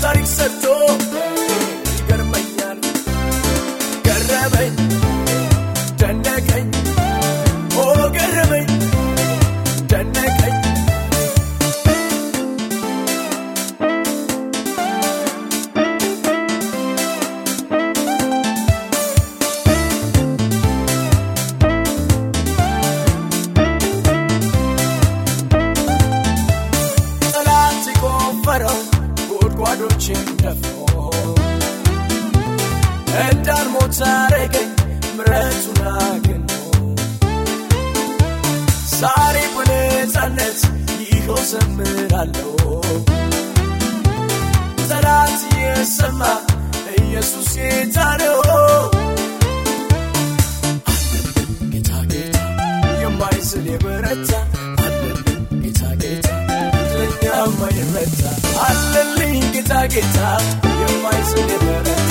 Tarik Sato. እንዳልሞት አረገኝ ምረቱን አግኖ ዛሬ በነፃነት ይኸው ዘምራለሁ ጠላት የሰማ ኢየሱስ ጌታ ነው ጌታ ጌታ የማይስል የበረታ አለልኝ ጌታ ጌታ ለኛ የማይረታ አለልኝ ጌታ ጌታ የማይስል የበረታ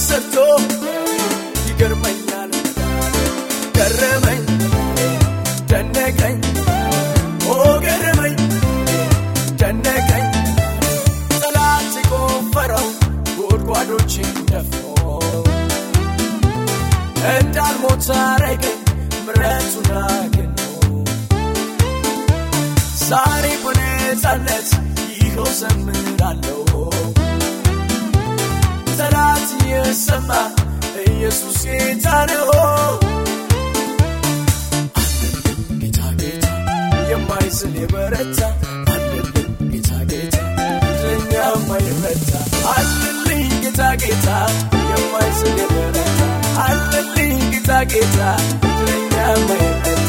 ሰርቶ ይገርመኛል። ገረመኝ ደነቀኝ ኦ ገረመኝ ደነቀኝ። ጠላት የቆፈረው ጉድጓዶችን ደፍኖ እንዳልሞት አረገኝ ምረቱን አግኖ ዛሬ በነፃነት ይኸው ዘምራለሁ saba yesus yeetaane hoo. Annen geetaa geetaa yemmaa isin barataa annen geetaa geetaa jireenyaa amma irrataa annen geetaa geetaa yemmaa isin barataa annen geetaa geetaa jireenyaa amma irrataa.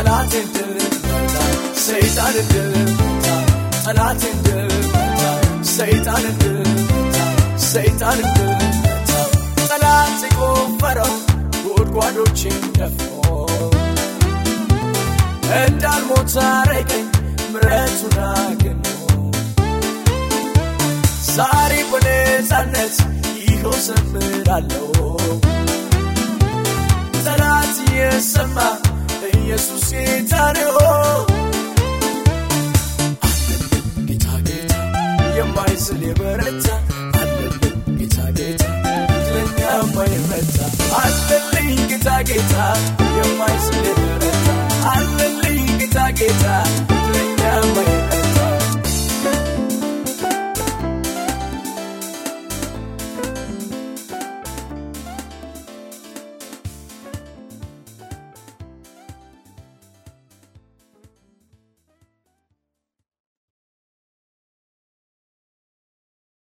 ጠላቴን ድል መታ ሰይጣንን ድል መታ ጠላቴን ድል መታ ሰይጣንን ድል መታ ሰይጣንን ድል መታ ጠላት የቆፈረው ጠላት የሰማ ኢየሱስ ጌታ ነው አለልኝ ጌታ ጌታ የማይስል የበረታ አለልኝ ጌታ ጌታ ለኛ የማይረታ አለልኝ ጌታ ጌታ የማይስል የበረታ አለልኝ ጌታ ጌታ